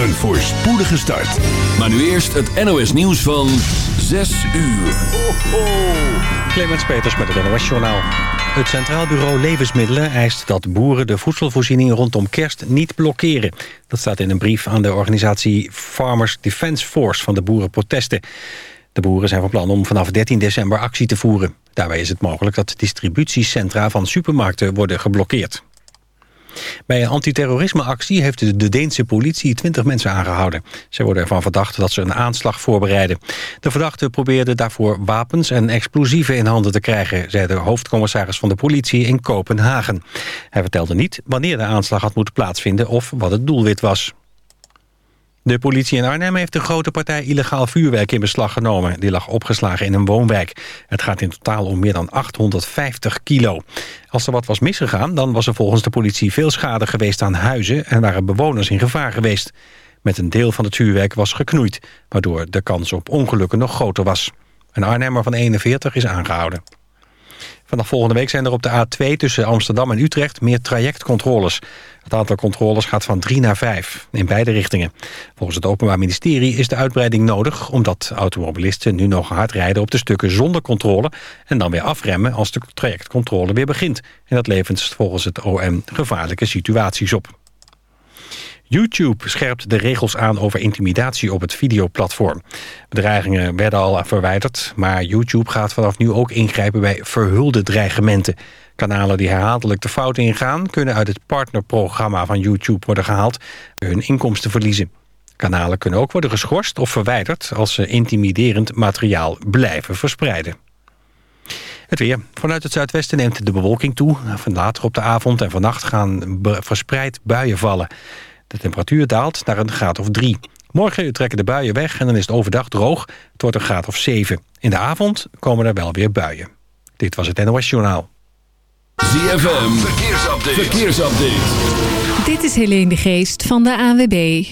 een voorspoedige start. Maar nu eerst het NOS nieuws van 6 uur. Ho. Clemens Peters met het NOS Journaal. Het Centraal Bureau Levensmiddelen eist dat boeren de voedselvoorziening rondom kerst niet blokkeren. Dat staat in een brief aan de organisatie Farmers Defence Force van de boerenprotesten. De boeren zijn van plan om vanaf 13 december actie te voeren. Daarbij is het mogelijk dat distributiecentra van supermarkten worden geblokkeerd. Bij een antiterrorismeactie heeft de Deense politie 20 mensen aangehouden. Ze worden ervan verdacht dat ze een aanslag voorbereiden. De verdachten probeerden daarvoor wapens en explosieven in handen te krijgen... zei de hoofdcommissaris van de politie in Kopenhagen. Hij vertelde niet wanneer de aanslag had moeten plaatsvinden... of wat het doelwit was. De politie in Arnhem heeft een grote partij illegaal vuurwerk in beslag genomen. Die lag opgeslagen in een woonwijk. Het gaat in totaal om meer dan 850 kilo. Als er wat was misgegaan, dan was er volgens de politie veel schade geweest aan huizen... en waren bewoners in gevaar geweest. Met een deel van het vuurwerk was geknoeid... waardoor de kans op ongelukken nog groter was. Een Arnhemmer van 41 is aangehouden. Vanaf volgende week zijn er op de A2 tussen Amsterdam en Utrecht meer trajectcontroles. Het aantal controles gaat van 3 naar 5, in beide richtingen. Volgens het Openbaar Ministerie is de uitbreiding nodig... omdat automobilisten nu nog hard rijden op de stukken zonder controle... en dan weer afremmen als de trajectcontrole weer begint. En dat levert volgens het OM gevaarlijke situaties op. YouTube scherpt de regels aan over intimidatie op het videoplatform. Bedreigingen werden al verwijderd, maar YouTube gaat vanaf nu ook ingrijpen bij verhulde dreigementen. Kanalen die herhaaldelijk de fout ingaan... kunnen uit het partnerprogramma van YouTube worden gehaald... hun inkomsten verliezen. Kanalen kunnen ook worden geschorst of verwijderd... als ze intimiderend materiaal blijven verspreiden. Het weer. Vanuit het zuidwesten neemt de bewolking toe. Van later op de avond en vannacht gaan verspreid buien vallen. De temperatuur daalt naar een graad of drie. Morgen trekken de buien weg en dan is het overdag droog. Het wordt een graad of zeven. In de avond komen er wel weer buien. Dit was het NOS Journaal. ZFM, verkeersupdate. verkeersupdate. Dit is Helene de Geest van de ANWB.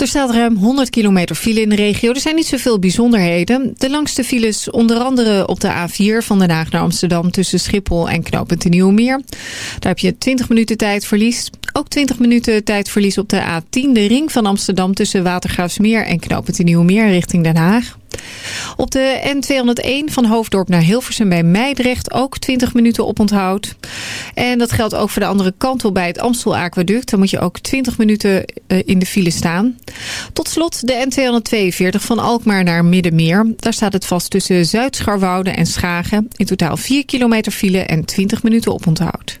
Er staat ruim 100 kilometer file in de regio. Er zijn niet zoveel bijzonderheden. De langste files onder andere op de A4 van Den Haag naar Amsterdam... tussen Schiphol en Knooppunt Nieuwmeer. Daar heb je 20 minuten tijd verlies. Ook 20 minuten tijdverlies op de A10, de ring van Amsterdam... tussen Watergraafsmeer en Knooppunt Nieuwmeer richting Den Haag. Op de N201 van Hoofddorp naar Hilversum bij Meidrecht ook 20 minuten oponthoud. En dat geldt ook voor de andere kant op bij het Amstel Aquaduct. Dan moet je ook 20 minuten eh, in de file staan. Tot slot de N242 van Alkmaar naar Middenmeer. Daar staat het vast tussen Zuid-Scharwoude en Schagen. In totaal 4 kilometer file en 20 minuten oponthoud.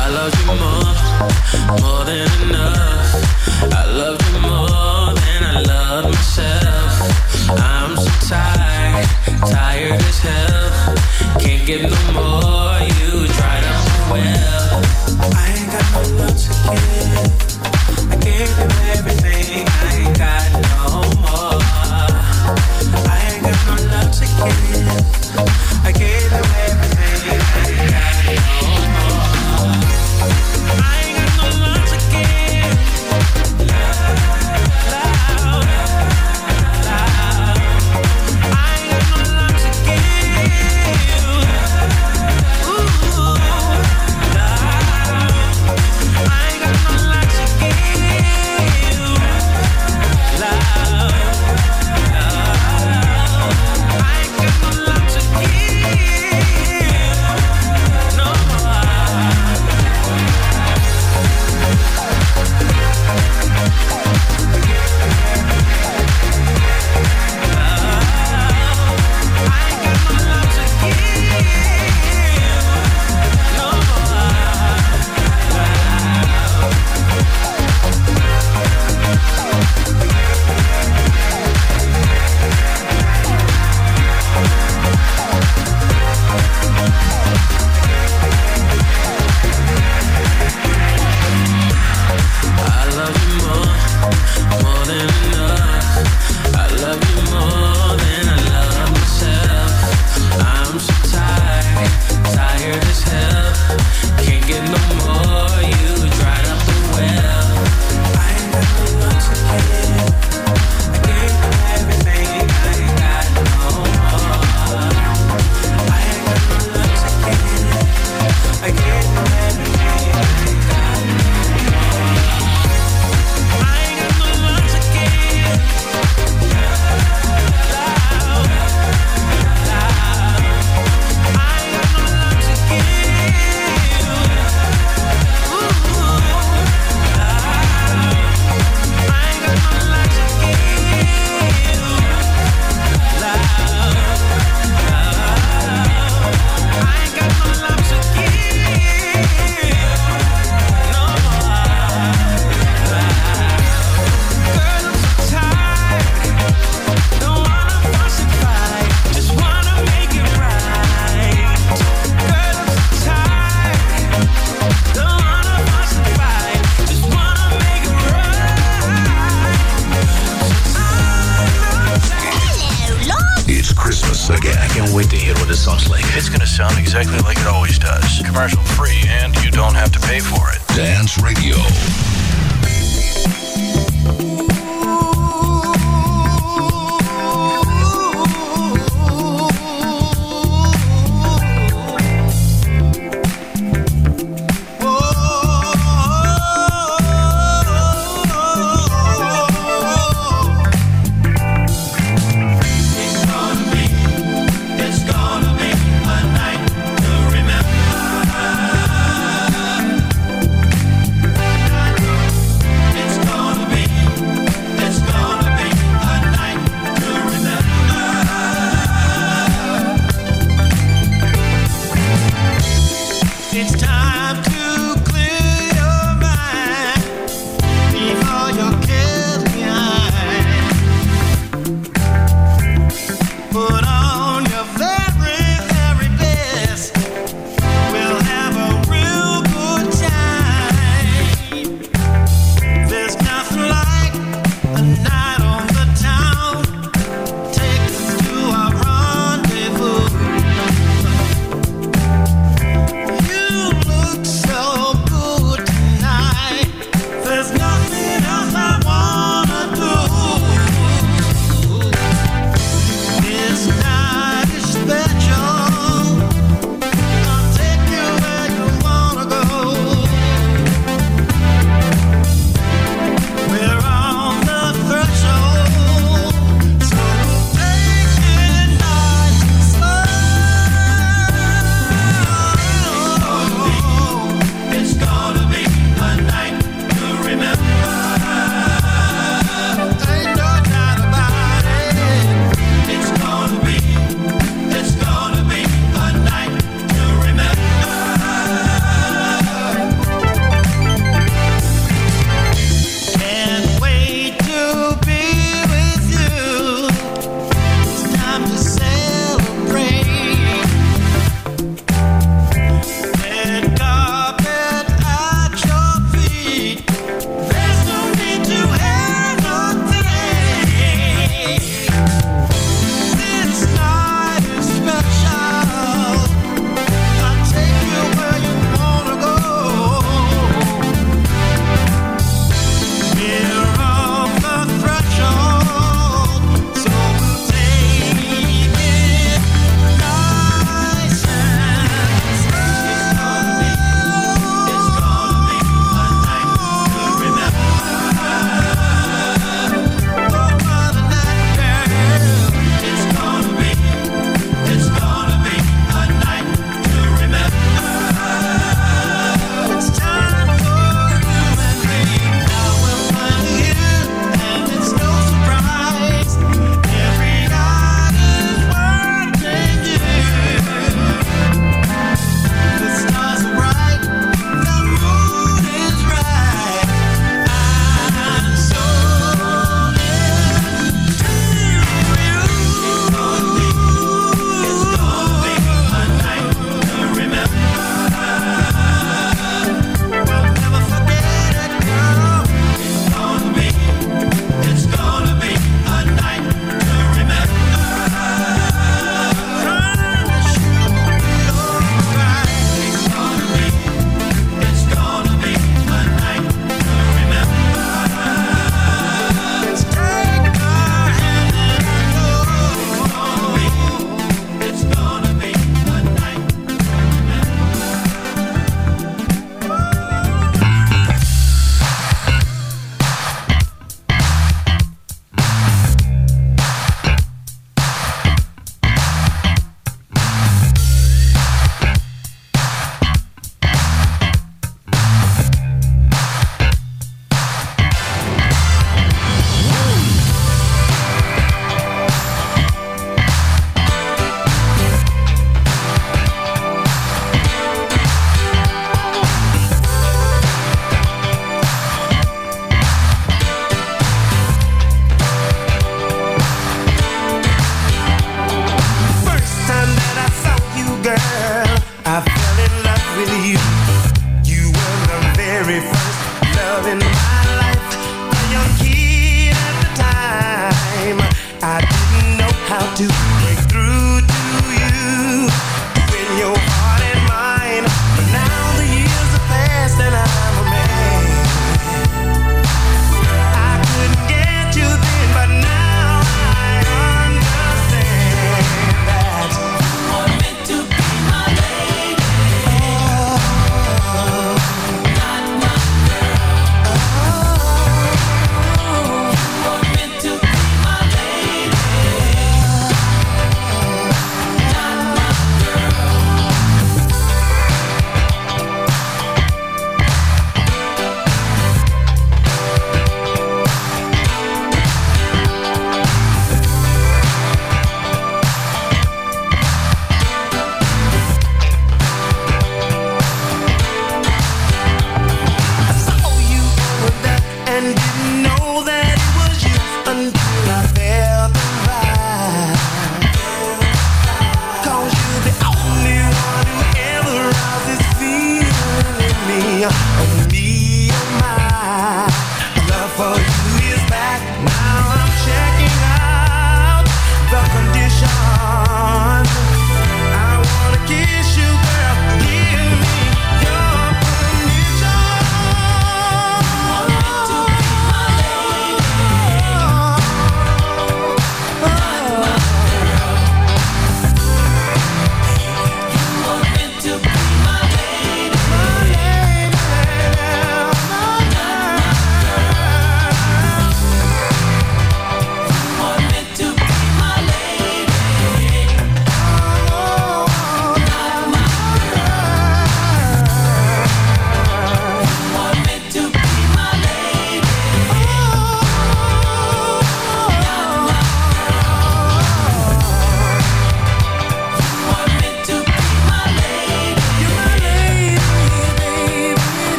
I love you more, more than enough. I love you more than I love myself. I'm so tired, tired as hell. Can't get no more. You dried up well. I ain't got no love to give. I gave you everything.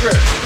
Chris.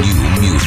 New music.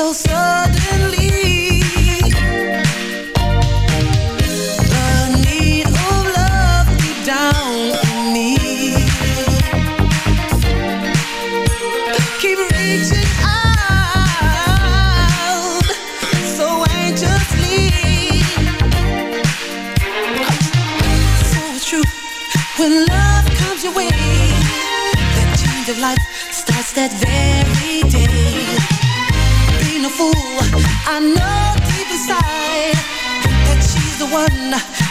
so sorry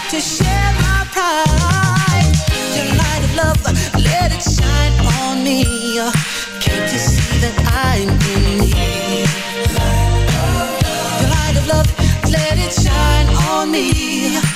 to share my pride. Your light of love, let it shine on me. Can't you see that I'm in need? Your light of love, let it shine on me.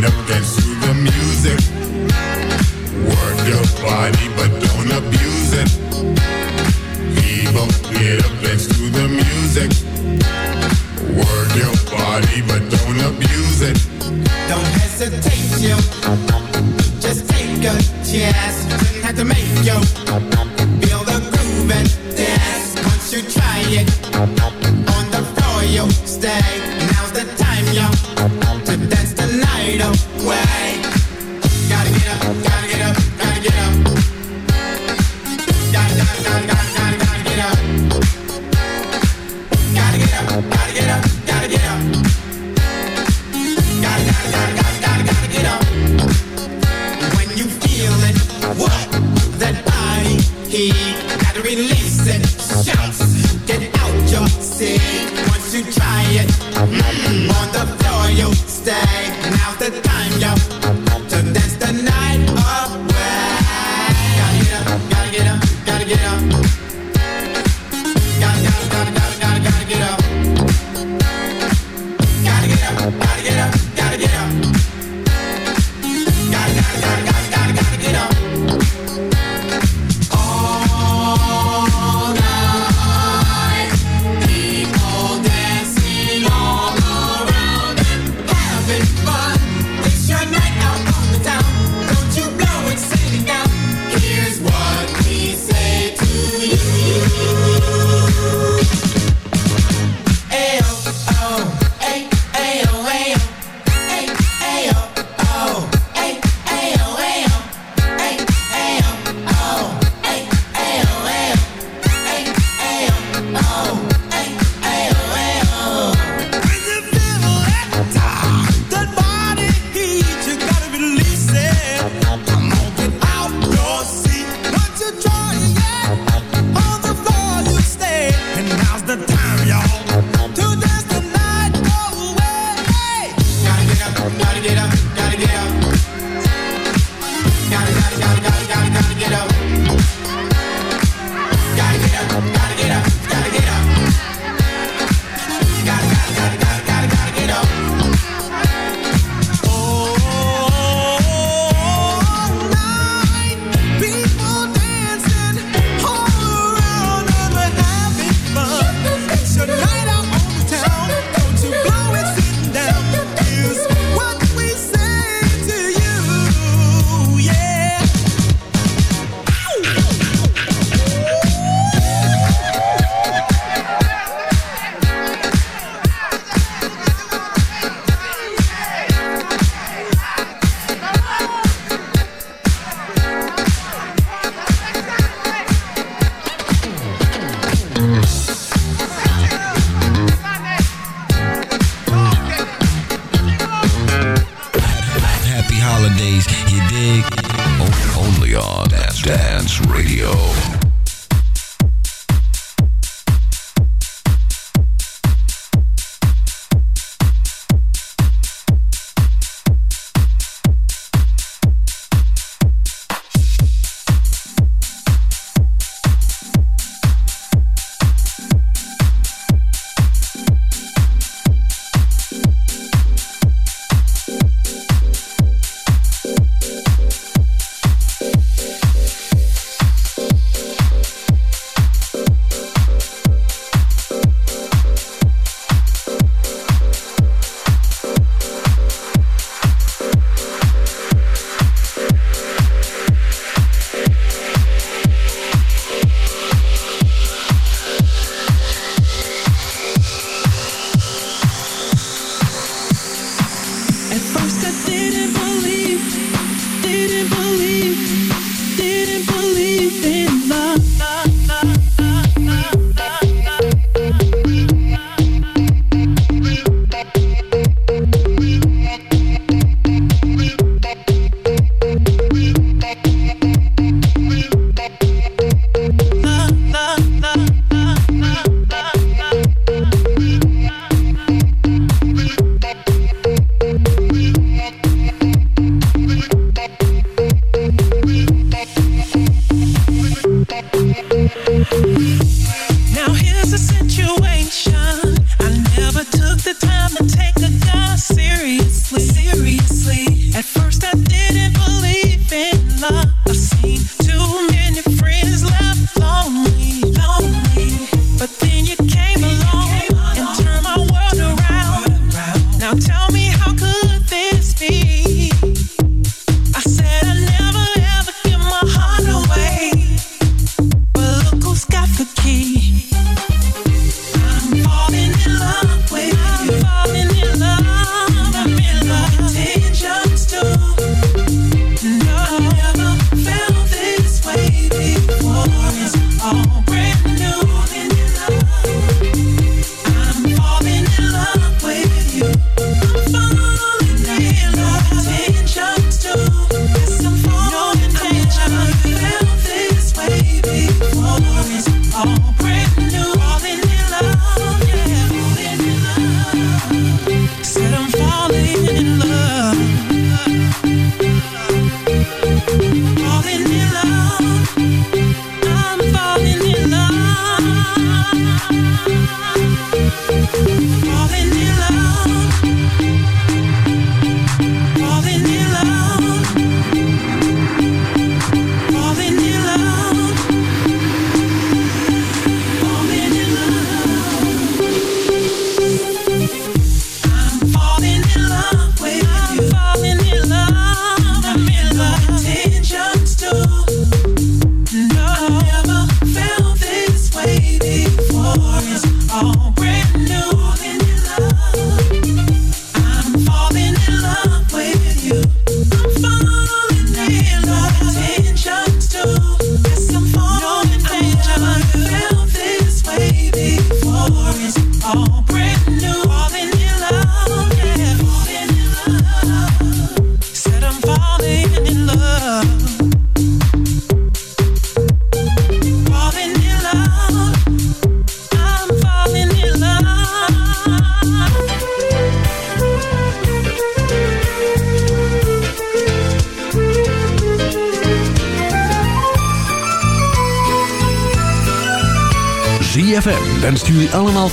Get up, dance to the music.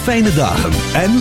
Fijne dagen en